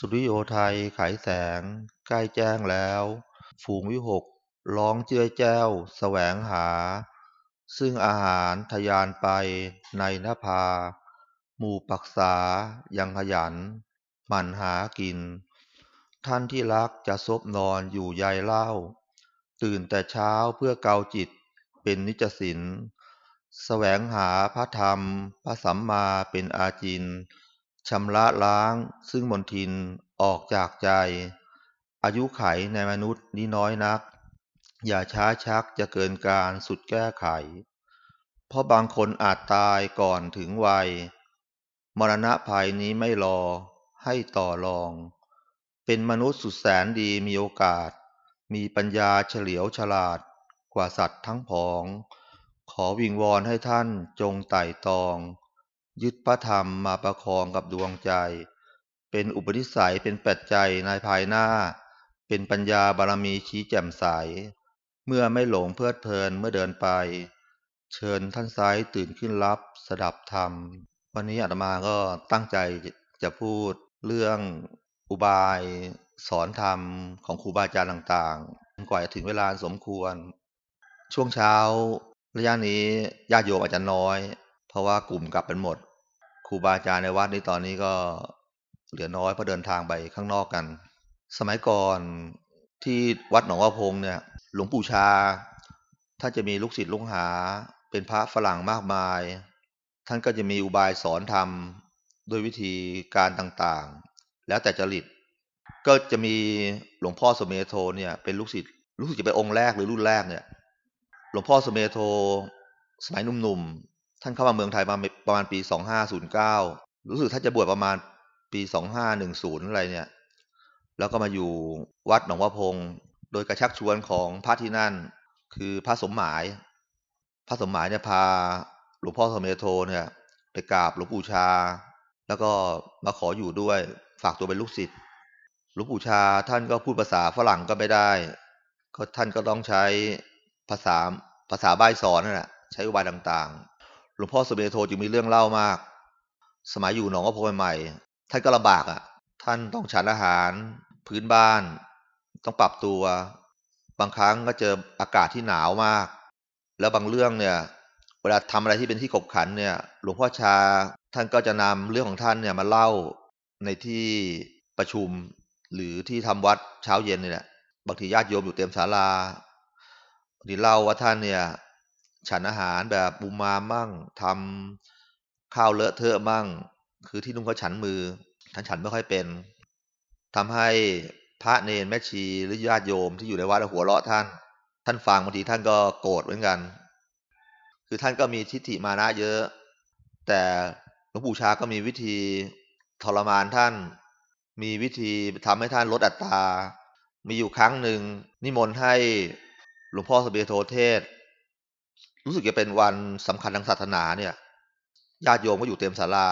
สุริโยไทยไขแสง ใกล้แจ้งแล้ว ฝูงวิหกร้องเจื้อแจ้วแสวงหา ซึ่งอาหารทยานไปในนภา หมู่ปักษายังขยัน หมั่นหากิน ท่านที่รักจะซบนอนอยู่ใยเล่า ตื่นแต่เช้าเพื่อเกาจิตเป็นนิจสินแสวงหาพระธรรม พระสัมมาเป็นอาจิน ชำระล้างซึ่งมนทินออกจากใจ อายุไขในมนุษย์นี้น้อยนัก อย่าช้าชักจะเกินการสุดแก้ไข เพราะบางคนอาจตายก่อนถึงวัย มรณะภัยนี้ไม่รอให้ต่อรอง เป็นมนุษย์สุดแสนดีมีโอกาส มีปัญญาเฉลียวฉลาดกว่าสัตว์ทั้งผอง ขอวิงวอนให้ท่านจงไต่ตอง ยึดพระธรรมมาประคองกับดวงใจ เป็นอุปนิสัยเป็นปัจจัยในภายหน้า เป็นปัญญาบารมีชี้แจ่มใส เมื่อไม่หลงเพลิดเพลินเมื่อเดินไป เชิญท่านซ้ายตื่นขึ้นรับสดับธรรม วันนี้อาตมาก็ตั้งใจจะพูดเรื่องอุบายสอนธรรมของครูบาอาจารย์ต่างๆ กว่าจะถึงเวลาสมควร ช่วงเช้าระยะนี้ญาติโยมอาจจะน้อย ราะว่ากลุ่มกลับเป็นหมดครูบาอาจารย์ในวัดนี้ตอนนี้ก็เหลือน้อยเพราะเดินทางไปข้างนอกกัน สมัยก่อนที่วัดหนองว่าพงเนี่ย หลวงปู่ชาท่านจะมีลูกศิษย์ลูกหา เป็นพระฝรั่งมากมาย ท่านก็จะมีอุบายสอนธรรมด้วยวิธีการต่างๆ แล้วแต่จริต ก็จะมีหลวงพ่อสุเมโธเนี่ย เป็นลูกศิษย์รู้สึกจะเป็นองค์แรกหรือรุ่นแรกเนี่ย หลวงพ่อสุเมโธ สมัยหนุ่มๆ ท่านเข้ามาเมืองไทยมาประมาณปี2509รู้สึกท่านจะบวชประมาณปี2510อะไรเนี่ย แล้วก็มาอยู่วัดหนองป่าพง โดยการชักชวนของพระที่นั่น คือพระสมหมาย พระสมหมายเนี่ยพาหลวงพ่อสมเมโทเนี่ย ไปกราบหลวงปู่ชา แล้วก็มาขออยู่ด้วยฝากตัวเป็นลูกศิษย์หลวงปู่ชาท่านก็พูดภาษาฝรั่งก็ไม่ได้ ก็ท่านก็ต้องใช้ภาษาภาษาใบสอนนั่นแหละใช้อุบายต่างๆ หลวงพ่อสเด็จโทจึงมีเรื่องเล่ามาก สมัยอยู่หนองกระโพใหม่ท่านก็ลำบากอะ ท่านต้องฉันอาหาร พื้นบ้าน ต้องปรับตัว บางครั้งก็เจออากาศที่หนาวมาก แล้วบางเรื่องเนี่ย เวลาทำอะไรที่เป็นที่ขบขันเนี่ย หลวงพ่อชาท่านก็จะนำเรื่องของท่านเนี่ยมาเล่าในที่ประชุม หรือที่ทำวัดเช้าเย็นนี่แหละบางทีญาติโยมอยู่เต็มศาลาที่เล่าว่าท่านเนี่ย ฉันอาหารแบบบุมามั่งทำข้าวเลอะเทอะมั่ง คือที่นุ่งเขาฉันมือท่านฉันไม่ค่อยเป็นทำให้พระเนรแม่ชีหรือญาติโยมที่อยู่ในวัดหัวเราะท่าน ท่านฟังบางทีท่านก็โกรธเหมือนกัน คือท่านก็มีทิฏฐิมานะเยอะ แต่หลวงปู่ชาก็มีวิธีทรมานท่าน มีวิธีทำให้ท่านลดอัตรา มีอยู่ครั้งหนึ่งนิมนต์ให้หลวงพ่อสเบียโทเทศ รู้สึกจะเป็นวันสำคัญทางศาสนาเนี่ยญาติโยมก็อยู่เต็มศาลา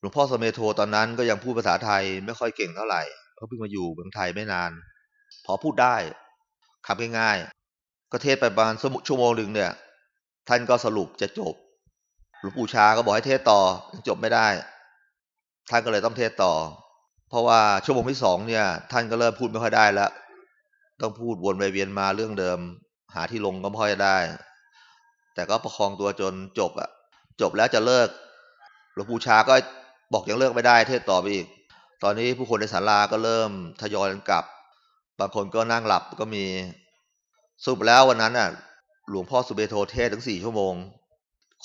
หลวงพ่อสมเมโทตอนนั้นก็ยังพูดภาษาไทยไม่ค่อยเก่งเท่าไหร่เพราะเพิ่งมาอยู่เมืองไทยไม่นาน พอพูดได้คำง่ายๆ ก็เทศไปประมาณชั่วโมงหนึ่งเนี่ย ท่านก็สรุปจะจบ หลวงปู่ชาก็บอกให้เทศต่อจบไม่ได้ ท่านก็เลยต้องเทศต่อ เพราะว่าชั่วโมงที่สองเนี่ย ท่านก็เริ่มพูดไม่ค่อยได้แล้ว ต้องพูดวนไปเวียนมาเรื่องเดิม หาที่ลงก็ไม่ค่อยได้ แต่ก็ประคองตัวจนจบอะจบแล้วจะเลิกหลวงปู่ชาก็บอกยังเลิกไม่ได้เทศต่อไปอีก ตอนนี้ผู้คนในศาลาก็เริ่มทยอยกลับ บางคนก็นั่งหลับก็มีสรุปแล้ววันนั้นน่ะ หลวงพ่อสุเบโทเทศถึงสี่ชั่วโมง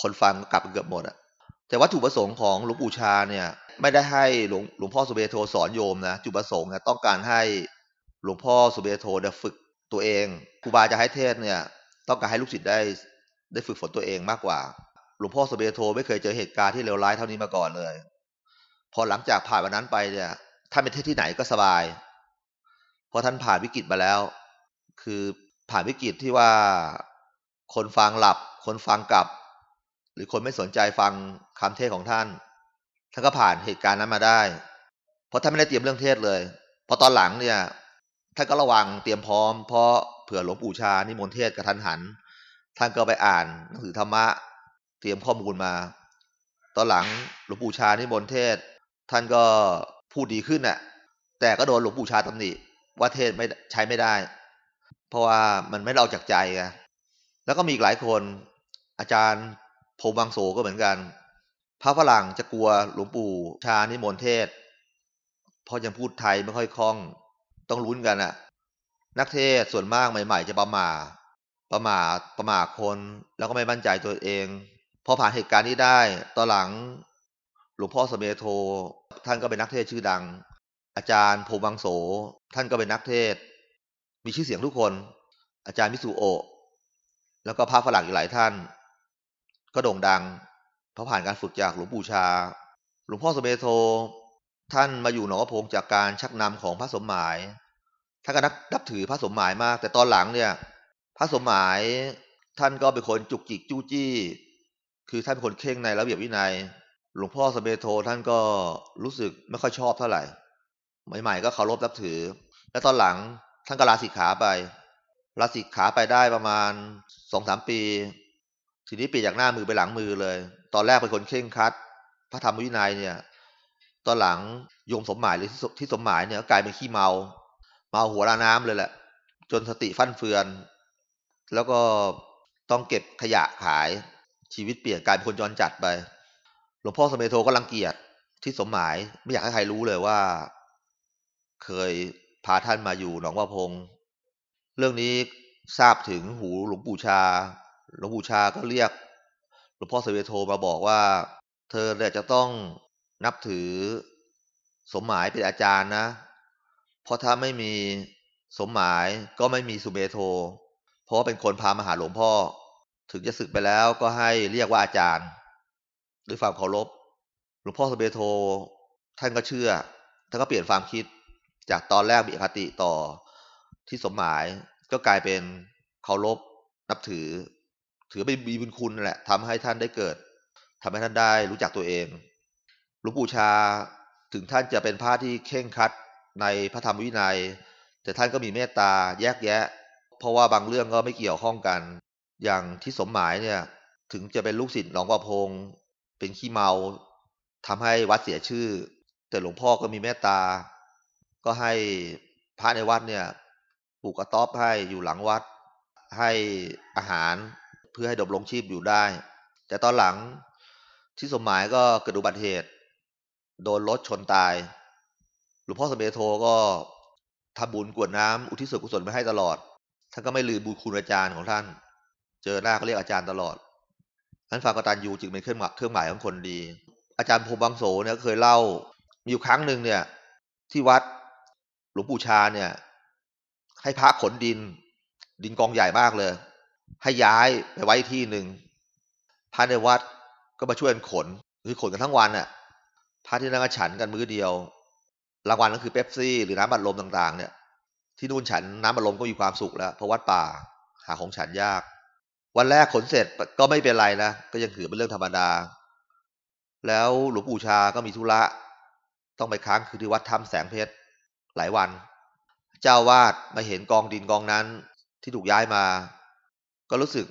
คนฟังก็กลับเกือบหมดอะแต่วัตถุประสงค์ของหลวงปู่ชาเนี่ย ไม่ได้ให้หลวงหลวงพ่อสุเบโทสอนโยมนะจุดประสงค์นะต้องการให้หลวงพ่อสุเบโทเนี่ยฝึกตัวเองครูบาจะให้เทศเนี่ย ต้องการให้ลูกศิษย์ได้ ได้ฝึกฝนตัวเองมากกว่า หลวงพ่อสเบโทไม่เคยเจอเหตุการณ์ที่เลวร้ายเท่านี้มาก่อนเลย พอหลังจากผ่านวันนั้นไปเนี่ยท่านไปเทศที่ไหนก็สบาย เพราะท่านผ่านวิกฤตมาแล้ว คือผ่านวิกฤตที่ว่าคนฟังหลับ คนฟังกลับ หรือคนไม่สนใจฟังคำเทศของท่าน ท่านก็ผ่านเหตุการณ์นั้นมาได้ เพราะท่านไม่ได้เตรียมเรื่องเทศเลยพอตอนหลังเนี่ยท่านก็ระวังเตรียมพร้อมเพราะเผื่อหลวงปู่ชานิมนต์เทศกระทันหัน ท่านก็ไปอ่านหนังสือธรรมะ เตรียมข้อมูลมา ตอนหลังหลวงปู่ชานิมนต์เทศ ท่านก็พูดดีขึ้นน่ะ แต่ก็โดนหลวงปู่ชาตำหนิว่าเทศไม่ใช้ไม่ได้ เพราะว่ามันไม่ได้ออกจากใจไงแล้วก็มีอีกหลายคนอาจารย์พงบางโสก็เหมือนกัน พระฝรั่งจะกลัวหลวงปู่ชานิมนต์เทศ เพราะยังพูดไทยไม่ค่อยคล่อง ต้องลุ้นกันอะนักเทศส่วนมากใหม่ ๆ จะประมา ประมาประมาคนแล้วก็ไม่มั่นใจตัวเอง พอผ่านเหตุการณ์นี้ได้ตอนหลังหลวงพ่อสเมโท ท่านก็เป็นนักเทศชื่อดัง อาจารย์พวังโส ท่านก็เป็นนักเทศ มีชื่อเสียงทุกคน อาจารย์มิสุโอแล้วก็พระฝรั่งอีกหลายท่าน ก็โด่งดังเพราะผ่านการฝึกจากหลวงปู่ชา หลวงพ่อสเมโท ท่านมาอยู่หนองพงจากการชักนำของพระสมหมายท่านก็นับนับถือพระสมหมายมาก แต่ตอนหลังเนี่ย พระสมหมายท่านก็เป็นคนจุกจิกจู้จี้ คือท่านเป็นคนเข่งในระเบียบวินัย หลวงพ่อสเมโทท่านก็รู้สึกไม่ค่อยชอบเท่าไหร่ใหม่ๆก็เคารพนับถือ และตอนหลังท่านก็ลาสิกขาไปลาสิกขาไปได้ประมาณสองสามปี ทีนี้เปลี่ยนจากหน้ามือไปหลังมือเลย ตอนแรกเป็นคนเข่งคัด พระธรรมวินัยเนี่ย ตอนหลังโยมสมหมายหรือที่สมหมายเนี่ยกลายเป็นขี้เมา เมาหัวลาน้ำเลยแหละ จนสติฟั่นเฟือน แล้วก็ต้องเก็บขยะขายชีวิตเปลี่ยนกลายเป็นคนจรจัดไป หลวงพ่อสมัยโทก็รังเกียจที่สมหมายไม่อยากให้ใครรู้เลยว่า เคยพาท่านมาอยู่หนองว่าพง เรื่องนี้ทราบถึงหูหลวงปู่ชา หลวงปู่ชาก็เรียก หลวงพ่อสมัยโทมาบอกว่า เธอเนี่ยจะต้องนับถือสมหมายเป็นอาจารย์นะ เพราะถ้าไม่มีสมหมายก็ไม่มีสุเมโท เพราะเป็นคนพามาหาหลวงพ่อ ถึงจะศึกไปแล้วก็ให้เรียกว่าอาจารย์ด้วยความเคารพหลวงพ่อสเมโท ท่านก็เชื่อ ท่านก็เปลี่ยนความคิด จากตอนแรกมีอคติต่อที่สมหมายก็กลายเป็นเคารพนับถือ ถือเป็นมีบุญคุณแหละทำให้ท่านได้เกิดทำให้ท่านได้รู้จักตัวเองหลวงปู่ชาถึงท่านจะเป็นพระที่เข่งคัดในพระธรรมวินัย แต่ท่านก็มีเมตตาแยกแยะ เพราะว่าบางเรื่องก็ไม่เกี่ยวข้องกัน อย่างที่สมหมายเนี่ย ถึงจะเป็นลูกศิษย์หลวงพ่อพงเป็นขี้เมาทำให้วัดเสียชื่อ แต่หลวงพ่อก็มีเมตตา ก็ให้พระในวัดเนี่ยปลูกกระต๊อบให้อยู่หลังวัด ให้อาหารเพื่อให้ดำรงชีพอยู่ได้ แต่ตอนหลังที่สมหมายก็เกิดอุบัติเหตุ โดนรถชนตาย หลวงพ่อสมเด็จโทก็ทำบุญกวดน้ำอุทิศส่วนกุศลไปให้ตลอด ท่านก็ไม่ลืมบุญคุณอาจารย์ของท่าน เจอหน้าก็เรียกอาจารย์ตลอดนั้นฝากกตัญญูจึงเป็นเครื่องหมายเครื่องหมายของคนดี อาจารย์พรมบางโสเนี่ยเคยเล่า มีอยู่ครั้งหนึ่งเนี่ย ที่วัดหลวงปู่ชาเนี่ย ให้พระขนดิน ดินกองใหญ่มากเลย ให้ย้ายไปไว้ที่หนึ่งพระในวัดก็มาช่วยกันขน คือขนกันทั้งวันน่ะพระที่นั่งฉันกันมื้อเดียว รางวัลก็คือเป๊ปซี่ หรือน้ำบัดลมต่าง ๆ เนี่ย ที่นู่นฉันน้ำบัดลมก็มีความสุขแล้ว เพราะวัดป่าหาของฉันยาก วันแรกขนเสร็จก็ไม่เป็นไรนะก็ยังถือเป็นเรื่องธรรมดา แล้วหลวงปู่ชาก็มีธุระต้องไปค้างคือที่วัดถ้ำแสงเพชรหลายวัน เจ้าวาดมาเห็นกองดินกองนั้นที่ถูกย้ายมา ก็รู้สึก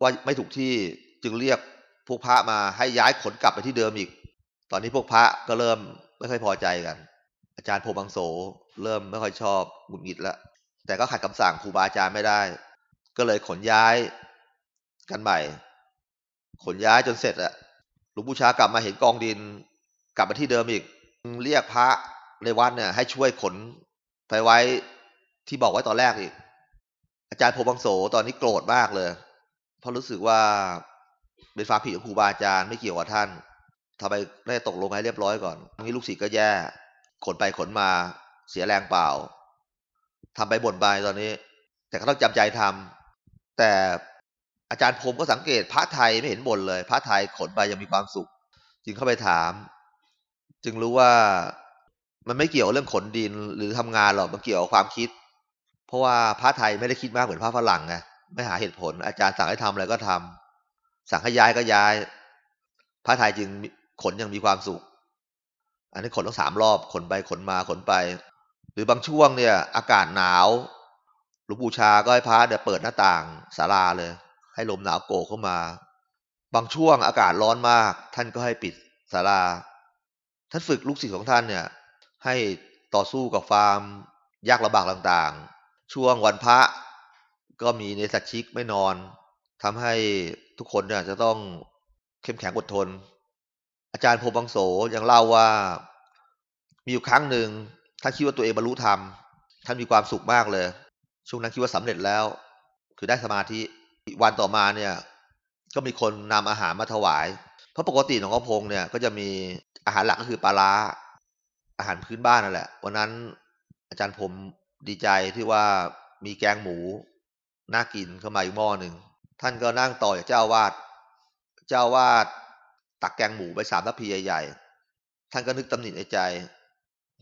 ว่าไม่ถูกที่จึงเรียกพวกพระมาให้ย้ายขนกลับไปที่เดิมอีก ตอนนี้พวกพระก็เริ่มไม่ค่อยพอใจกัน อาจารย์โพบังโสเริ่มไม่ค่อยชอบหงุดหงิดแล้วแต่ก็ขัดคำสั่งครูบาอาจารย์ไม่ได้ ก็เลยขนย้ายกันใหม่ ขนย้ายจนเสร็จอะหลวงปู่ชากลับมาเห็นกองดิน กลับมาที่เดิมอีก เรียกพระในวัดเนี่ยให้ช่วยขนไปไว้ที่บอกไว้ตอนแรกอีก อาจารย์โพบังโสตอนนี้โกรธมากเลย เพราะรู้สึกว่าเป็นฟ้าผิดของครูบาอาจารย์ไม่เกี่ยวกับท่านทำไมไม่ตกลงให้เรียบร้อยก่อนทีนี้ลูกศิษย์ก็แย่ ขนไปขนมาเสียแรงเปล่าทำไปบ่นไปตอนนี้ แต่ก็ต้องจำใจทำแต่อาจารย์พรมก็สังเกตพระไทยไม่เห็นบ่นเลย พระไทยขนไปยังมีความสุข จึงเข้าไปถาม จึงรู้ว่ามันไม่เกี่ยวเรื่องขนดินหรือทำงานหรอกมันเกี่ยวกับความคิด เพราะว่าพระไทยไม่ได้คิดมากเหมือนพระฝรั่งไงไม่หาเหตุผล อาจารย์สั่งให้ทำอะไรก็ทำสั่งให้ย้ายก็ย้าย พระไทยจึงขนยังมีความสุข อันนี้ขนต้องสามรอบขนไปขนมาขนไป หรือบางช่วงเนี่ย อากาศหนาวหลวงปู่ชาก็ให้พระเดี๋ยเปิดหน้าต่างศาลาเลย ให้ลมหนาวโกเข้ามา บางช่วงอากาศร้อนมาก ท่านก็ให้ปิดศาลา ท่านฝึกลูกศิษย์ของท่านเนี่ย ให้ต่อสู้กับความยากลำบากต่างๆ ช่วงวันพระก็มีเนสัชิกไม่นอนทำให้ทุกคนเนี่ยจะต้องเข้มแข็งอดทน อาจารย์พบังโสยังเล่าว่า มีอยู่ครั้งหนึ่งท่านคิดว่าตัวเองบรรลุธรรม ท่านมีความสุขมากเลย ช่วงนั้นคิดว่าสำเร็จแล้ว คือได้สมาธิวันต่อมาเนี่ย ก็มีคนนำอาหารมาถวาย เพราะปกติหลวงพ่อพงเนี่ยก็จะมีอาหารหลักก็คือปลาร้าอาหารพื้นบ้านนั่นแหละ วันนั้นอาจารย์ผมดีใจที่ว่ามีแกงหมูน่ากินเข้ามาอีกหม้อหนึ่ง ท่านก็นั่งต่อจากเจ้าวาด เจ้าวาด ตักแกงหมูไปสามทัพพีใหญ่ๆ ท่านก็นึกตำหนิในใจ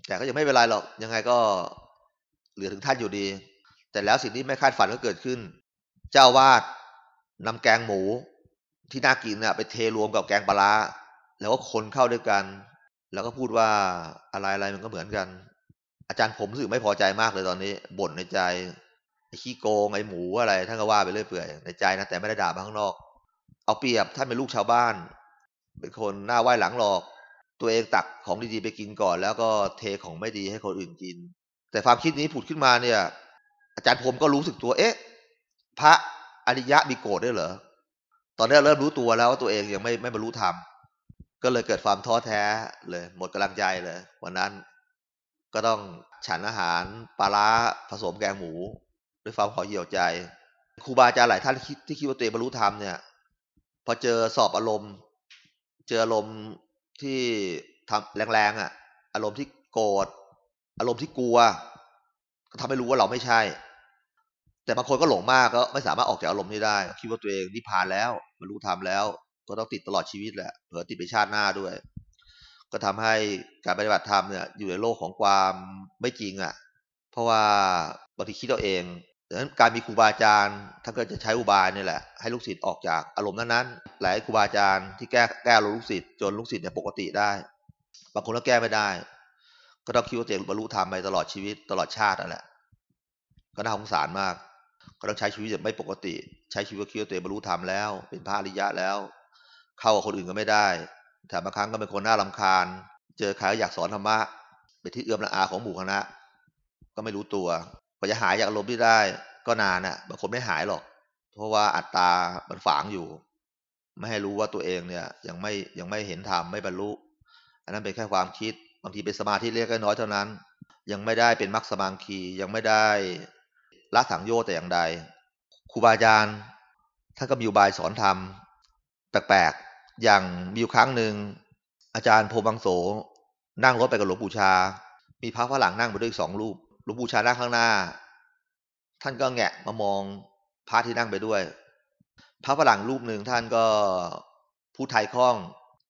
แต่ก็ยังไม่เป็นไรหรอก ยังไงก็เหลือถึงท่านอยู่ดี แต่แล้วสิ่งที่ไม่คาดฝันก็เกิดขึ้น เจ้าวาดนำแกงหมู ที่น่ากินเนี่ยไปเทรวมกับแกงปลาแล้วก็คนเข้าด้วยกัน แล้วก็พูดว่าอะไรอะไรมันก็เหมือนกัน อาจารย์ผมรู้สึกไม่พอใจมากเลยตอนนี้ บ่นในใจไอ้ขี้โกงไอ้หมูอะไรท่านก็ว่าไปเรื่อยเปื่อยในใจนะแต่ไม่ได้ด่ามาข้างนอก เอาเปรียบท่านเป็นลูกชาวบ้าน เป็นคนหน้าไหว้หลังหลอก ตัวเองตักของดีๆไปกินก่อน แล้วก็เทของไม่ดีให้คนอื่นกิน แต่ความคิดนี้ผุดขึ้นมาเนี่ย อาจารย์ผมก็รู้สึกตัวเอ๊ะ พระอริยะมีโกรธด้วยเหรอตอนนี้เริ่มรู้ตัวแล้วว่าตัวเองยังไม่ไม่บรรลุธรรมก็เลยเกิดความท้อแท้เลย หมดกำลังใจเลย วันนั้นก็ต้องฉันอาหารปลาร้าผสมแกงหมู ด้วยความขอเหี่ยวใจครูบาอาจารย์หลายท่านที่คิดว่าตัวเองบรรลุธรรมเนี่ย พอเจอสอบอารมณ์ เจออารมณ์ที่ทำแรงๆอะ อารมณ์ที่โกรธอารมณ์ที่กลัว ก็ทำให้รู้ว่าเราไม่ใช่ แต่บางคนก็หลงมากก็ไม่สามารถออกจากอารมณ์นี้ได้ คิดว่าตัวเองนิพพานแล้วบรรลุธรรมแล้ว ก็ต้องติดตลอดชีวิตแหละเผื่อติดไปชาติหน้าด้วย ก็ทำให้การปฏิบัติธรรมเนี่ย อยู่ในโลกของความไม่จริงอะ เพราะว่าบางทีคิดเอาเอง ดังนั้นการมีครูบาอาจารย์ท่านก็จะใช้อุบายนี่แหละ ให้ลูกศิษย์ออกจากอารมณ์นั้นๆหลายครูบาอาจารย์ที่แก้แก้อารมณ์ลูกศิษย์จนลูกศิษย์เนี่ยปกติได้บางคนก็แก้ไม่ได้ ก็ต้องคิดว่าตัวเองบรรลุธรรมไปตลอดชีวิตตลอดชาตินั่นแหละก็น่าสงสารมาก ก็ต้องใช้ชีวิตแบบไม่ปกติ ใช้ชีวิตคิดว่าตัวเองบรรลุธรรมแล้ว เป็นพระอริยะแล้ว เข้ากับคนอื่นก็ไม่ได้แต่บางครั้งก็เป็นคนน่าลำคาญ เจอใครอยากสอนธรรมะเป็นที่เอื้อมละอาของหมู่คณะ ก็ไม่รู้ตัว กว่าจะหายจากอารมณ์ที่ได้ก็นานอะบางคนไม่หายหรอก เพราะว่าอัตตามันฝังอยู่ ไม่ให้รู้ว่าตัวเองเนี่ย ยังไม่ยังไม่เห็นธรรมไม่บรรลุ อันนั้นเป็นแค่ความคิดบางทีเป็นสมาธิเล็กน้อยเท่านั้น ยังไม่ได้เป็นมรรคสมังคียังไม่ได้ละสังโยชน์แต่อย่างใดครูบาอาจารย์ท่านก็มีอุบายสอนธรรมแปลกๆอย่างมีอยู่ครั้งหนึ่งอาจารย์โพบังโสนั่งรถไปกับหลวงปู่ชา มีพระฝรั่งนั่งไปด้วยสองรูป ลวงปู่ชานั่งข้างหน้า ท่านก็แงะมามองพระที่นั่งไปด้วย พระฝรั่งรูปหนึ่งท่านก็พูดไทยคล่อง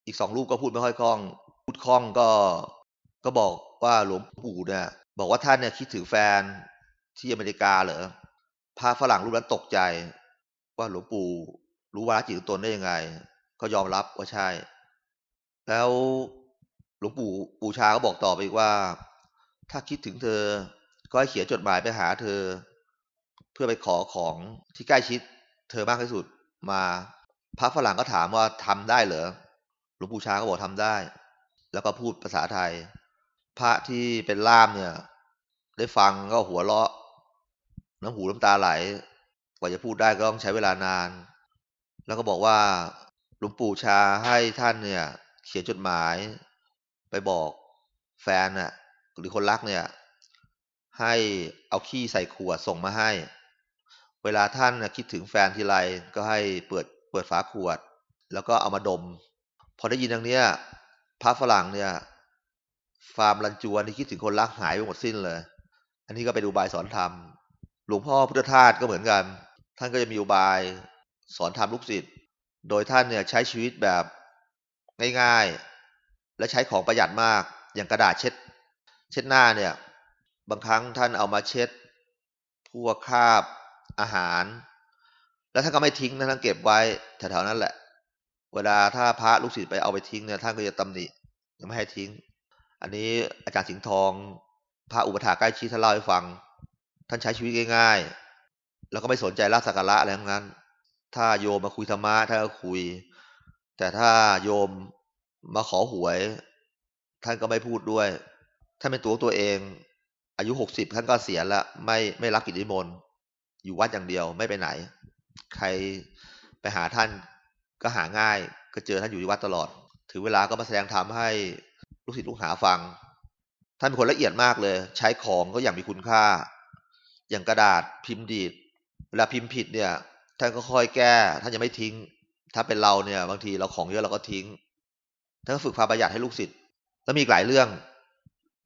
อีกสองรูปก็พูดไม่ค่อยคล่อง พูดคล่องก็ก็บอกว่าหลวงปู่เนี่ยบอกว่าท่านเนี่ยคิดถึงแฟนที่อเมริกาเหรอพระฝรั่งรูปนั้นตกใจ ว่าหลวงปู่รู้ว่าจิตตนได้ยังไง ก็ยอมรับว่าใช่ แล้วหลวงปู่ปู่ชาก็บอกต่อไปอีกว่า ถ้าคิดถึงเธอ ก็ให้เขียนจดหมายไปหาเธอ เพื่อไปขอของที่ใกล้ชิด เธอมากที่สุดมาพระฝรั่งก็ถามว่าทำได้เหรอหลวงปู่ชาก็บอกทำได้ แล้วก็พูดภาษาไทย พระที่เป็นล่ามเนี่ย ได้ฟังก็หัวเราะ น้ำหูน้ำตาไหล กว่าจะพูดได้ก็ต้องใช้เวลานาน แล้วก็บอกว่าหลวงปู่ชาให้ท่านเนี่ย เขียนจดหมาย ไปบอกแฟนน่ะหรือคนรักเนี่ย ให้เอาขี้ใส่ขวดส่งมาให้ เวลาท่านคิดถึงแฟนทีไรก็ให้เปิดเปิดฝาขวด แล้วก็เอามาดม พอได้ยินอย่างเนี้ยพระฝรั่งเนี่ยฟาร์มรันจวนที่คิดถึงคนรักหายไปหมดสิ้นเลย อันนี้ก็เป็นอุบายสอนธรรม หลวงพ่อพุทธทาสก็เหมือนกัน ท่านก็จะมีอุบายสอนธรรมลูกศิษย์ โดยท่านเนี่ยใช้ชีวิตแบบง่ายๆ และใช้ของประหยัดมาก อย่างกระดาษเช็ด เช็ดหน้าเนี่ย บางครั้งท่านเอามาเช็ดพวกคาบอาหาร แล้วท่านก็ไม่ทิ้งนะท่านเก็บไว้แถวๆนั้นแหละ เวลาถ้าพระลูกศิษย์ไปเอาไปทิ้งเนี่ยท่านก็จะตำหนิยังไม่ให้ทิ้ง อันนี้อาจารย์สิงห์ทองพระอุปถาใกล้ชิดท่านเล่าให้ฟัง ท่านใช้ชีวิตง่าย ๆ แล้วก็ไม่สนใจรักสักการะอะไรทั้งนั้น ถ้าโยมมาคุยธรรมะท่านก็คุย แต่ถ้าโยมมาขอหวย ท่านก็ไม่พูดด้วยท่านเป็นตัวตัวเอง อายุหกสิบท่านก็เสียแล้วไม่ไม่รับกิจนิมนต์อยู่วัดอย่างเดียวไม่ไปไหน ใครไปหาท่านก็หาง่าย ก็เจอท่านอยู่ที่วัดตลอด ถือเวลาก็มาแสดงธรรมให้ลูกศิษย์ลูกหาฟัง ท่านเป็นคนละเอียดมากเลย ใช้ของก็อย่างมีคุณค่า อย่างกระดาษพิมพ์ดีดเวลาพิมพ์ผิดเนี่ย ท่านก็ค่อยแก้ ท่านยังไม่ทิ้ง ถ้าเป็นเราเนี่ย บางทีเราของเยอะเราก็ทิ้ง ท่านก็ฝึกความประหยัดให้ลูกศิษย์แล้วมีอีกหลายเรื่อง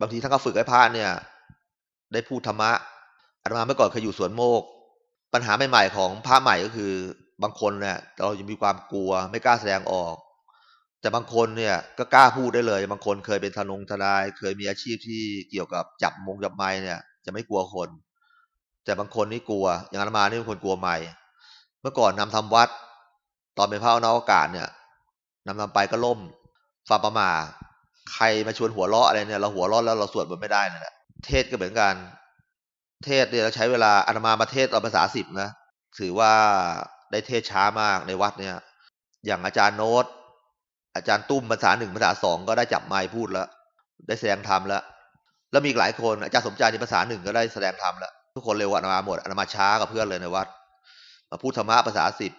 บางทีท่านก็ฝึกให้พระเนี่ย ได้พูดธรรมะอาตมาเมื่อก่อนเคยอยู่สวนโมก ปัญหาใหม่ๆของพระใหม่ก็คือบางคนเนี่ยเราจะมีความกลัวไม่กล้าแสดงออก แต่บางคนเนี่ยก็กล้าพูดได้เลย บางคนเคยเป็นทนงทนาย เคยมีอาชีพที่เกี่ยวกับจับมงจับไม้เนี่ย จะไม่กลัวคน แต่บางคนนี่กลัว อย่างอาตมานี่เป็นคนกลัวไม้เมื่อก่อนนำทำวัด ตอนเป็นพระนอกอากาศเนี่ยนำทำไปก็ล่มฟาประมาใครมาชวนหัวเราะอะไรเนี่ยเราหัวเราะแล้วเราสวดมันไม่ได้นั่นแหละ เทศก็เหมือนกัน เทศเนี่ยเราใช้เวลาอาตมามาเทศตอนภาษาสิบนะถือว่าได้เทศช้ามากในวัดเนี่ย อย่างอาจารย์โน้ต อาจารย์ตุ้มภาษาหนึ่งภาษาสองก็ได้จับไม้พูดแล้ว ได้แสดงธรรมแล้วแล้วมีอีกหลายคนอาจารย์สมใจในภาษาหนึ่งก็ได้แสดงธรรมแล้วทุกคนเร็วกว่าอาตมาหมดอาตมาช้ากับเพื่อนเลยในวัด มาพูดธรรมะภาษาสิบ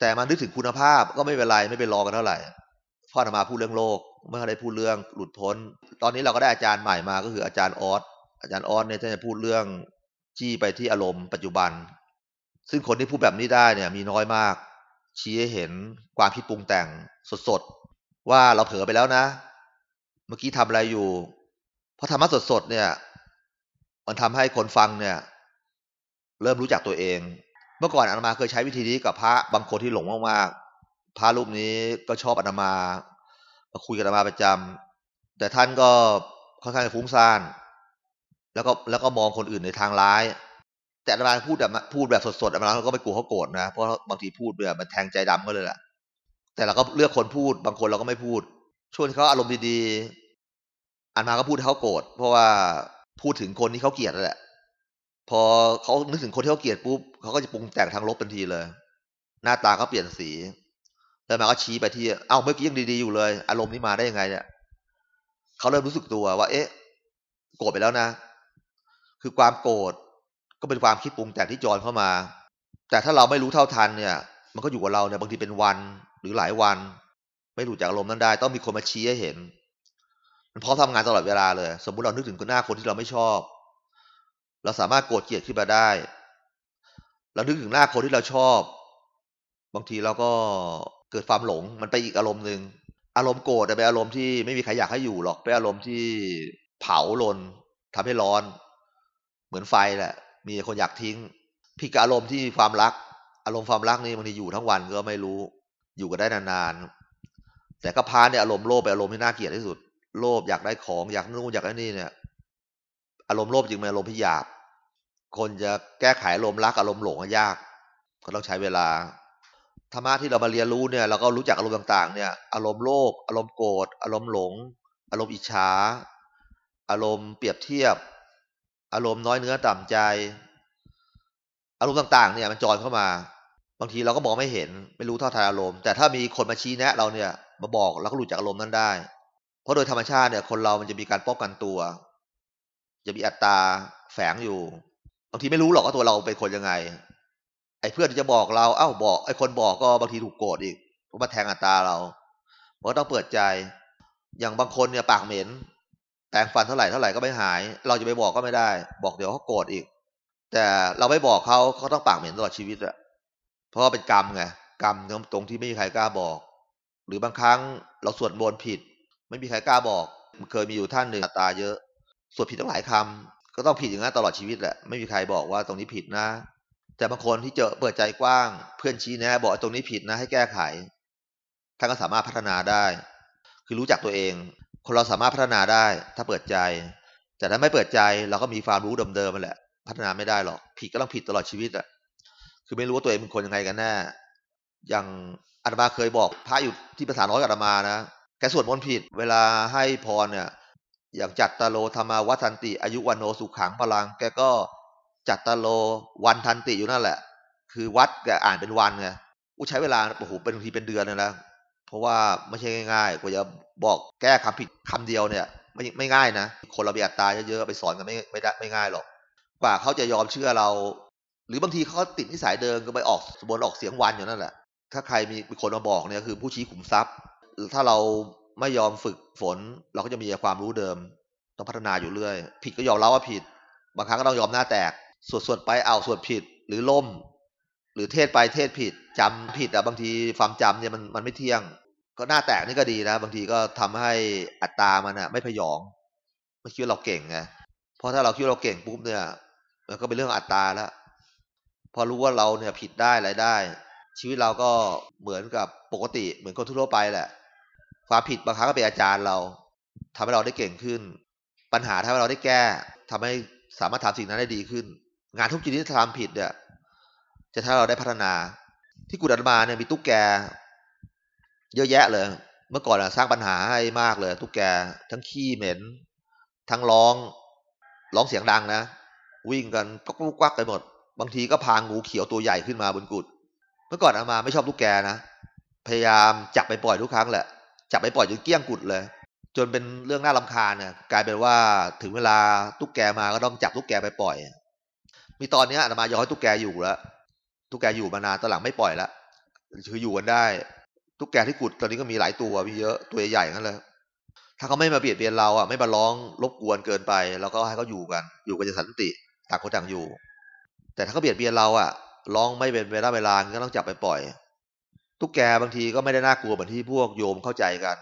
แต่มานึกถึงคุณภาพก็ไม่เป็นไรไม่ไปรอกันเท่าไหร่พ่ออาตมาพูดเรื่องโลก เมื่อได้พูดเรื่องหลุดพ้น ตอนนี้เราก็ได้อาจารย์ใหม่มาก็คืออาจารย์ออส อาจารย์ออสเนี่ยท่านจะพูดเรื่องจี้ไปที่อารมณ์ปัจจุบัน ซึ่งคนที่พูดแบบนี้ได้เนี่ยมีน้อยมาก ชี้ให้เห็นความคิดปรุงแต่งสดๆ ว่าเราเผลอไปแล้วนะ เมื่อกี้ทำอะไรอยู่ เพราะธรรมะสดๆเนี่ย มันทำให้คนฟังเนี่ย เริ่มรู้จักตัวเอง เมื่อก่อนอาตมาเคยใช้วิธีนี้กับพระบางคนที่หลงมากๆพระรูปนี้ก็ชอบอาตมามาคุยกับอาตมาประจำแต่ท่านก็ค่อนข้างฟุ้งซ่าน แล้วก็แล้วก็มองคนอื่นในทางร้าย แต่อาตมาพูดแบบพูดแบบสดๆอาตมาก็ไม่กลัวเขาโกรธนะเพราะบางทีพูดแบบมันแทงใจดำก็เลยแหละแต่เราก็เลือกคนพูดบางคนเราก็ไม่พูดช่วงที่เขาอารมณ์ดีๆอาตมาก็พูดให้เขาโกรธเพราะว่าพูดถึงคนที่เขาเกลียดนั่นแหละ พอเขานึกถึงคนที่เขาเกลียดปุ๊บเขาก็จะปรุงแต่งทางลบทันทีเลย หน้าตาก็เปลี่ยนสีแล้วมาก็ชี้ไปที่ เอ้าเมื่อกี้ยังดีๆอยู่เลย อารมณ์นี้มาได้ยังไงเนี่ยเขาเริ่มรู้สึกตัวว่า เอ๊ะ โกรธไปแล้วนะ คือความโกรธก็เป็นความคิดปรุงแต่งที่จรเข้ามา แต่ถ้าเราไม่รู้เท่าทันเนี่ย มันก็อยู่กับเราเนี่ยบางทีเป็นวันหรือหลายวัน ไม่รู้จักอารมณ์นั้นได้ ต้องมีคนมาชี้ให้เห็น มันพร้อมทำงานตลอดเวลาเลย สมมุติเรานึกถึงคนหน้าคนที่เราไม่ชอบ เราสามารถโกรธเกลียดขึ้นมาได้ เรานึกถึงหน้าคนที่เราชอบ บางทีเราก็เกิดความหลง มันไปอีกอารมณ์หนึ่งอารมณ์โกรธเป็นอารมณ์ที่ไม่มีใครอยากให้อยู่หรอกเป็นอารมณ์ที่เผาลนทำให้ร้อน เหมือนไฟแหละ มีคนอยากทิ้งพี่กับอารมณ์ที่ความรัก อารมณ์ความรักนี่บางทีอยู่ทั้งวันก็ไม่รู้ อยู่กันได้นานๆ แต่ก็พาเนี่ยอารมณ์โลภเป็นอารมณ์ที่น่าเกลียดที่สุด โลภอยากได้ของอยากนู่นอยากได้นี่เนี่ย อารมณ์โลภจึงเป็นอารมณ์ที่หยาบ คนจะแก้ไขอารมณ์รักอารมณ์หลงยาก ก็ต้องใช้เวลาธรรมะที่เรามาเรียนรู้เนี่ยเราก็รู้จักอารมณ์ต่างๆ เนี่ย อารมณ์โลภอารมณ์โกรธอารมณ์หลง อารมณ์อิจฉา อารมณ์เปรียบเทียบ อารมณ์น้อยเนื้อต่ำใจ อารมณ์ต่างๆ เนี่ย มันจอยเข้ามา บางทีเราก็มองไม่เห็น ไม่รู้เท่าทันอารมณ์ แต่ถ้ามีคนมาชี้แนะ เราเนี่ย มาบอกเราก็รู้จักอารมณ์นั้นได้ เพราะโดยธรรมชาติเนี่ย คนเรามันจะมีการป้องกันตัว จะมีอัตตาแฝงอยู่ บางทีไม่รู้หรอกว่าตัวเราเป็นคนยังไง ไอ้เพื่อนที่จะบอกเรา เอ้าบอก ไอ้คนบอกก็บางทีถูกโกรธอีกเพราะมาแทงอัตตาเราเพราะต้องเปิดใจ อย่างบางคนเนี่ยปากเหม็น แปรงฟันเท่าไหร่เท่าไหร่ก็ไม่หาย เราจะไปบอกก็ไม่ได้ บอกเดี๋ยวเขาโกรธอีก แต่เราไม่บอกเขาเขาต้องปากเหม็นตลอดชีวิตอะเพราะเป็นกรรมไงกรรมตรงที่ไม่มีใครกล้าบอก หรือบางครั้งเราสวดมนต์ผิด ไม่มีใครกล้าบอกเคยมีอยู่ท่านหนึ่งตตาเยอะสวดผิดตั้งหลายคำก็ต้องผิดอย่างนั้นตลอดชีวิตแหละไม่มีใครบอกว่าตรงนี้ผิดนะ แต่บางคนที่เจอเปิดใจกว้าง เพื่อนชี้แนะ บอกตรงนี้ผิดนะให้แก้ไขท่านก็สามารถพัฒนาได้ คือรู้จักตัวเอง คนเราสามารถพัฒนาได้ ถ้าเปิดใจ แต่ถ้าไม่เปิดใจเราก็มีความรู้เดิมๆมาแหละ พัฒนาไม่ได้หรอก ผิดก็ต้องผิดตลอดชีวิตอะคือไม่รู้ว่าตัวเองเป็นคนยังไงกันแน่ อย่างอาตมาเคยบอกพระอยู่ที่ภาษาน้อยกับอาตมานะ แกสวดมนต์ผิด เวลาให้พรเนี่ย อย่างจัดตโลธรรมาวัฒนติ อายุวันโนสุขังพลัง แกก็จัดตโลวันทันติอยู่นั่นแหละ คือวัดแกอ่านเป็นวันไงอู้ใช้เวลาโอ้โหเป็นทีเป็นเดือนเลยนะ ราะว่าไม่ใช่ง่ายๆกว่าจะบอกแก้คำผิดคำเดียวเนี่ยไม่ไม่ง่ายนะ คนเรามีอัตราเยอะๆไปสอนกันไม่ไม่ได้ไม่ง่ายหรอก กว่าเขาจะยอมเชื่อเรา หรือบางทีเขาติดนิสัยเดิมก็ไปออกบนออกเสียงวันอยู่นั่นแหละ ถ้าใครมีคนมาบอกเนี่ยคือผู้ชี้ขุมทรัพย์ถ้าเราไม่ยอมฝึกฝน เราก็จะมีความรู้เดิม ต้องพัฒนาอยู่เรื่อย ผิดก็ยอมรับว่าผิด บางครั้งก็ต้องยอมหน้าแตกสวดสวดไปเอาสวดผิดหรือล่ม หรือเทศไปเทศผิดจำผิดอะบางทีความจำเนี่ยมันมันไม่เที่ยง ก็หน้าแตกนี่ก็ดีนะบางทีก็ทำให้อัตรามันอะไม่พยองไม่คิดว่าเราเก่งไงเพราะถ้าเราคิดว่าเราเก่งปุ๊บเนี่ย มันก็เป็นเรื่องอัตราแล้วพอรู้ว่าเราเนี่ยผิดได้อะไรได้ ชีวิตเราก็เหมือนกับปกติเหมือนคนทั่วไปแหละ ความผิดบางครั้งก็เป็นอาจารย์เราทำให้เราได้เก่งขึ้น ปัญหาทำให้เราได้แก้ทำให้สามารถทำสิ่งนั้นได้ดีขึ้น งานทุกชนิดที่ทำผิดเนี่ยจะทำให้เราได้พัฒนา ที่กุฎอัตมาเนี่ยมีตุ๊กแก เยอะแยะเลย เมื่อก่อนอะสร้างปัญหาให้มากเลยตุ๊กแกทั้งขี้เหม็น ทั้งร้อง ร้องเสียงดังนะ วิ่งกันก็กุ๊กกักไปหมด บางทีก็พางูเขียวตัวใหญ่ขึ้นมาบนกุด เมื่อก่อนอามาไม่ชอบตุ๊กแกนะ พยายามจับไปปล่อยทุกครั้งแหละ จับไปปล่อยจนเกี้ยงกุดเลย จนเป็นเรื่องน่าลำคาญเนี่ยกลายเป็นว่าถึงเวลาตุ๊กแกมาก็ต้องจับตุ๊กแกไปปล่อย มีตอนนี้อามาย้อยตุ๊กแกอยู่แล้วตุ๊กแกอยู่มานานตอนหลังไม่ปล่อยแล้วคืออยู่กันได้ ตุ๊กแกที่กุดตอนนี้ก็มีหลายตัวมีเยอะตัวใหญ่ๆนั่นเลยถ้าเขาไม่มาเบียดเบียนเราอะไม่มาร้องรบกวนเกินไปเราก็ให้เขาอยู่กัน อยู่กันจะสันติต่างคนต่างอยู่ แต่ถ้าเขาเบียดเบียนเราอะร้องไม่เป็นเวลาเวลาก็ต้องจับไปปล่อย ตุ๊กแกบางทีก็ไม่ได้น่ากลัวเหมือนที่พวกโยมเข้าใจกัน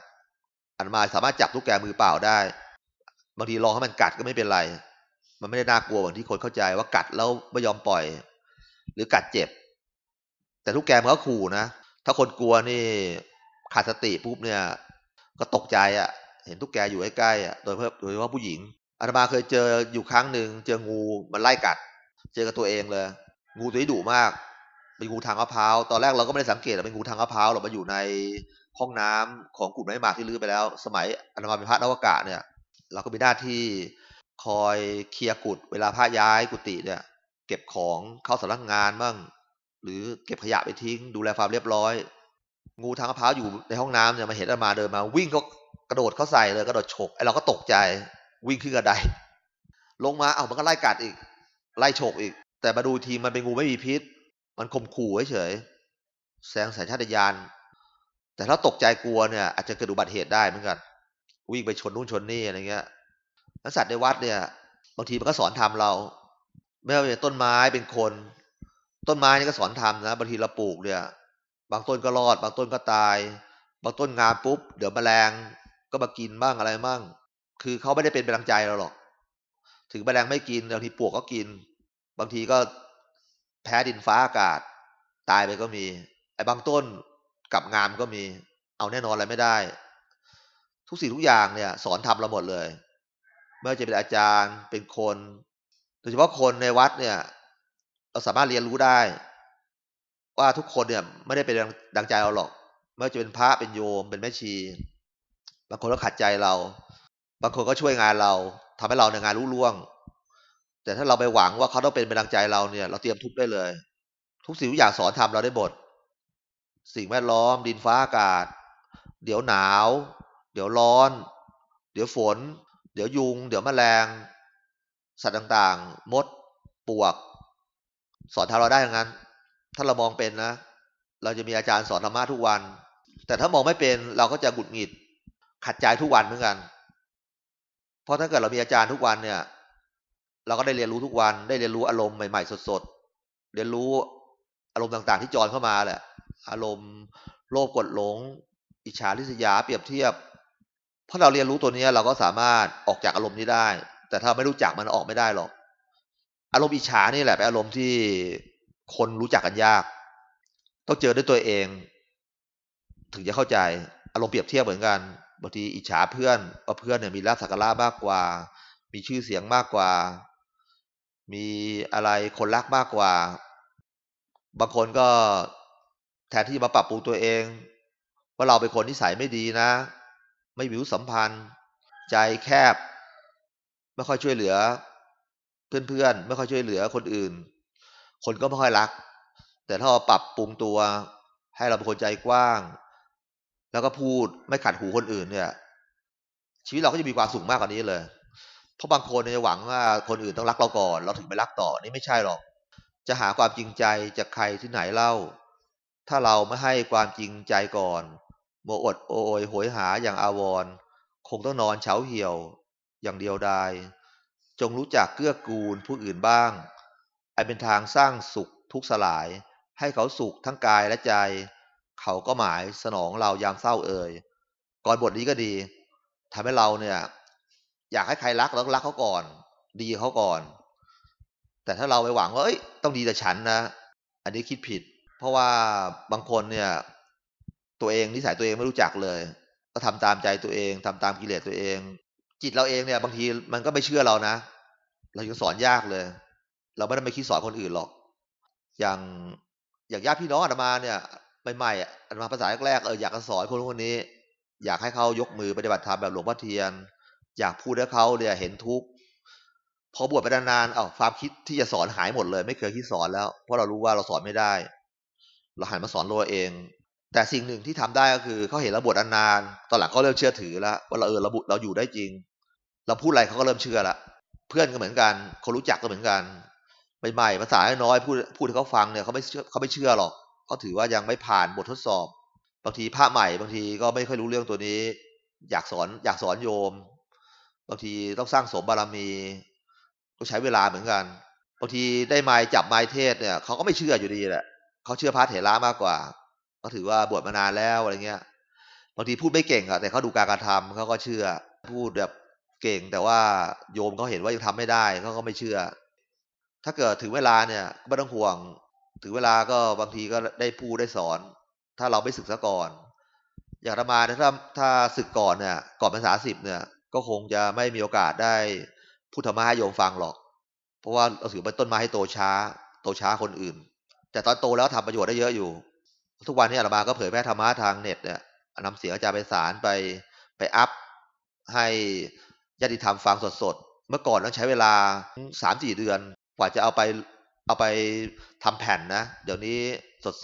อันมาสามารถจับตุ๊กแกมือเปล่าได้ บางทีลองให้มันกัดก็ไม่เป็นไร มันไม่ได้น่ากลัวเหมือนที่คนเข้าใจว่ากัดแล้วไม่ยอมปล่อย หรือกัดเจ็บ แต่ตุ๊กแกมันก็ขู่นะ ถ้าคนกลัวนี่ขาดสติปุ๊บเนี่ย ก็ตกใจอะ่ะ เห็นตุ๊กแกอยู่ใกล้ๆอะโดยเฉพาะโดยเฉพาะผู้หญิงอาตมาเคยเจออยู่ครั้งหนึ่งเจองูมันไล่กัด เจอกับตัวเองเลย งูตัวนี้ดุมากเป็นงูทางมะพร้าวตอนแรกเราก็ไม่ได้สังเกตว่าเป็นงูทางมะพร้าวหรอกมันอยู่ในห้องน้ำของกลุ่มไม้หมากที่ลื้อไปแล้ว สมัยอาตมาเป็นพระนวากะเนี่ย เราก็มีหน้าที่คอยเคลียร์กุฏเวลาพระย้ายกุฏิเนี่ย เก็บของเข้าสำนักงานบ้าง หรือเก็บขยะไปทิ้ง ดูแลความเรียบร้อย งูทางมะพร้าวอยู่ในห้องน้ำเนี่ยมาเห็นอามาเดินมา วิ่งก็กระโดดเข้าใส่เลยกระโดดฉกไอเราก็ตกใจวิ่งขึ้นกระไดลงมาเอามันก็ไล่กัดอีก ไล่ฉกอีก แต่มาดูทีมันเป็นงูไม่มีพิษ มันข่มขู่เฉยแสงสัญชาตญาณแต่ถ้าตกใจกลัวเนี่ยอาจจะเกิดอุบัติเหตุได้เหมือนกัน วิ่งไปชนนู่นชนนี่อะไรเงี้ยนักสัตว์ในวัดเนี่ย บางทีมันก็สอนทำเรา ไม่ว่าเป็นต้นไม้เป็นคน ต้นไม้นี่ก็สอนทำนะบางทีเราปลูกเนี่ย บางต้นก็รอด บางต้นก็ตาย บางต้นงามปุ๊บ เดี๋ยวแมลงก็มากินบ้างอะไรบ้าง คือเขาไม่ได้เป็นเป็นลังใจเราหรอก ถึงแมลงไม่กินบางทีปลวกก็กิน บางทีก็แพ้ดินฟ้าอากาศ ตายไปก็มี ไอ้บางต้นกับงามก็มี เอาแน่นอนอะไรไม่ได้ ทุกสิ่งทุกอย่างเนี่ย สอนทำเราหมดเลยไม่ว่าจะเป็นอาจารย์เป็นคน โดยเฉพาะคนในวัดเนี่ย เราสามารถเรียนรู้ได้ ว่าทุกคนเนี่ย ไม่ได้เป็นดังใจเราหรอกไม่ว่าจะเป็นพระเป็นโยมเป็นแม่ชี บางคนก็ขัดใจเรา บางคนก็ช่วยงานเราทำให้เราในงานรุ่ร่วง แต่ถ้าเราไปหวังว่าเขาต้องเป็นเป็นดังใจเราเนี่ย เราเตรียมทุกได้เลย ทุกสิ่งทุกอย่างสอนทำเราได้หมดสิ่งแวดล้อมดินฟ้าอากาศ เดี๋ยวหนาว เดี๋ยวร้อน เดี๋ยวฝน เดี๋ยวยุง เดี๋ยวแมลง สัตว์ต่างๆ มดปวก สอนทำเราได้ทั้งนั้น ถ้าเรามองเป็นนะ เราจะมีอาจารย์สอนธรรมะทุกวัน แต่ถ้ามองไม่เป็นเราก็จะหงุดหงิด ขัดใจทุกวันเหมือนกัน เพราะถ้าเกิดเรามีอาจารย์ทุกวันเนี่ย เราก็ได้เรียนรู้ทุกวัน ได้เรียนรู้อารมณ์ใหม่ๆสดๆ เรียนรู้อารมณ์ต่างๆ ที่จรเข้ามาแหละ อารมณ์โลภกดหลง อิจฉาริษยาเปรียบเทียบ เพราะเราเรียนรู้ตัวนี้เราก็สามารถออกจากอารมณ์นี้ได้ แต่ถ้าไม่รู้จักมันออกไม่ได้หรอก อารมณ์อิจฉานี่แหละเป็นอารมณ์ที่คนรู้จักกันยาก ต้องเจอด้วยตัวเอง ถึงจะเข้าใจ อารมณ์เปรียบเทียบเหมือนกันบางทีอิจฉาเพื่อนว่าเพื่อนเนี่ยมีลาภสักการะมากกว่า มีชื่อเสียงมากกว่า มีอะไรคนรักมากกว่า บางคนก็แทนที่จะมาปรับปรุงตัวเอง ว่าเราเป็นคนนิสัยไม่ดีนะ ไม่มีสัมพันธ์ ใจแคบ ไม่ค่อยช่วยเหลือ เพื่อนๆ ไม่ค่อยช่วยเหลือคนอื่น คนก็ไม่ค่อยรัก แต่ถ้าเราปรับปรุงตัว ให้เราเป็นคนใจกว้าง แล้วก็พูดไม่ขัดหูคนอื่นเนี่ย ชีวิตเราก็จะมีความสุขมากกว่านี้เลย เพราะบางคนเนี่ยหวังว่าคนอื่นต้องรักเราก่อน เราถึงไปรักต่อนี่ไม่ใช่หรอก จะหาความจริงใจจากใครที่ไหนเล่า ถ้าเราไม่ให้ความจริงใจก่อนโมอดโอยโหยหาอย่างอาวร คงต้องนอนเฉาเหี่ยว อย่างเดียวดาย จงรู้จักเกื้อกูลผู้อื่นบ้างไอเป็นทางสร้างสุขทุกสลาย ให้เขาสุขทั้งกายและใจ เขาก็หมายสนองเรายามเศร้าเอ่ย ก่อนบทนี้ก็ดีทำให้เราเนี่ย อยากให้ใครรักเราก็รักเขาก่อน ดีเขาก่อน แต่ถ้าเราไปหวังว่าเอ้ย ต้องดีแต่ฉันนะ อันนี้คิดผิด เพราะว่าบางคนเนี่ย ตัวเองนิสัยตัวเองไม่รู้จักเลย ก็ทำตามใจตัวเองทำตามกิเลสตัวเอง จิตเราเองเนี่ย บางทีมันก็ไม่เชื่อเรานะ เรายังสอนยากเลย เราไม่ได้ไปคิดสอนคนอื่นหรอก อย่างอย่างญาติพี่น้องอาตมาเนี่ยใหม่ๆอาตมาภาษาแรกๆเอออยากสอนคนคนนี้ อยากให้เขายกมือปฏิบัติธรรมแบบหลวงพ่อเทียน อยากพูดให้เขาเนี่ยเห็นทุกข์พอบวชไปนานๆเอาความคิดที่จะสอนหายหมดเลย ไม่เคยคิดสอนแล้ว เพราะเรารู้ว่าเราสอนไม่ได้ เราหันมาสอนตัวเอง แต่สิ่งหนึ่งที่ทำได้ก็คือเขาเห็นเราบวชนานๆตอนหลังเขาเริ่มเชื่อถือแล้วว่าเราเออเราบุเราอยู่ได้จริง เราพูดอะไรเขาก็เริ่มเชื่อละเพื่อนก็เหมือนกัน คนรู้จักก็เหมือนกันใหม่ๆภาษาน้อยพูดพูดให้เขาฟังเนี่ยเขาไม่เชื่อเขาไม่เชื่อหรอกเขาถือว่ายังไม่ผ่านบททดสอบบางทีพระใหม่บางทีก็ไม่ค่อยรู้เรื่องตัวนี้ อยากสอนอยากสอนโยม บางทีต้องสร้างสมบารมีก็ใช้เวลาเหมือนกันบางทีได้ไม้จับไม้เทศเนี่ยเขาก็ไม่เชื่ออยู่ดีแหละเขาเชื่อพระเถระมากกว่าเขาถือว่าบวชมานานแล้วอะไรเงี้ยบางทีพูดไม่เก่งอะแต่เขาดูการกระทำเขาก็เชื่อพูดแบบ เก่งแต่ว่าโยมเขาเห็นว่ายังทำไม่ได้เขาก็ไม่เชื่อ ถ้าเกิดถึงเวลาเนี่ยไม่ต้องห่วง ถึงเวลาก็บางทีก็ได้พูดได้สอน ถ้าเราไม่ศึกซะก่อน อย่างธรรมาถ้าถ้าศึกก่อนเนี่ย ก่อนภาษาสิบเนี่ย ก็คงจะไม่มีโอกาสได้พูดธรรมะให้โยมฟังหรอก เพราะว่าเราถือเป็นต้นไม้ให้โตช้า โตช้าคนอื่น แต่ตอนโตแล้วทำประโยชน์ได้เยอะอยู่ ทุกวันนี้อาตมาก็เผยแพร่ธรรมะทางเน็ตเนี่ยนำเสียงอาจารย์ไปสารไปไปอัพให้ ญาติธรรมฟังสดๆ เมื่อก่อนต้องใช้เวลาสามสี่เดือน กว่าจะเอาไปเอาไปทำแผ่นนะ เดี๋ยวนี้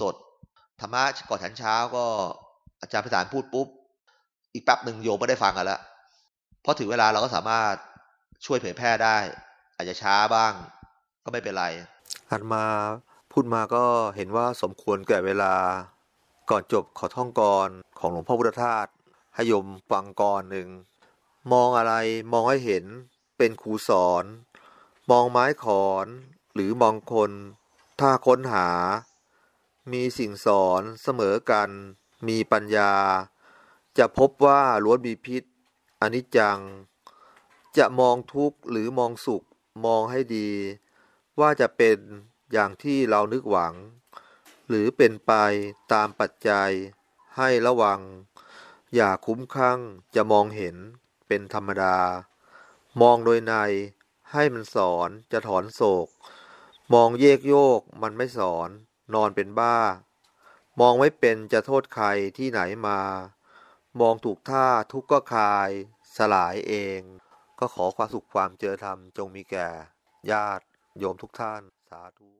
สดธรรมะก่อนฉันเช้าก็อาจารย์พิสารพูดปุ๊บ อีกแป๊บหนึ่งโยมไม่ได้ฟังกันแล้วเพราะถึงเวลาเราก็สามารถช่วยเผยแพร่ได้ อาจจะช้าบ้าง ก็ไม่เป็นไรอันมาพูดมาก็เห็นว่าสมควรแก่เวลา ก่อนจบขอท่องกรของหลวงพ่อพุทธทาสให้โยมฟังกรหนึ่ง มองอะไรมองให้เห็นเป็นครูสอน มองไม้ขอน หรือมองคน ถ้าค้นหา มีสิ่งสอนเสมอกัน มีปัญญา จะพบว่าล้วนมีพิษอนิจจัง จะมองทุกข์หรือมองสุขมองให้ดี ว่าจะเป็นอย่างที่เรานึกหวัง หรือเป็นไปตามปัจจัยให้ระวัง อย่าคุ้มข้างจะมองเห็น เป็นธรรมดา มองโดยในให้มันสอนจะถอนโศก มองเยกโยกมันไม่สอน นอนเป็นบ้า มองไม่เป็นจะโทษใครที่ไหนมา มองถูกท่าทุกก็คลาย สลายเอง ก็ขอความสุขความเจอธรรมจงมีแก่ ญาติโยมทุกท่าน สาธุ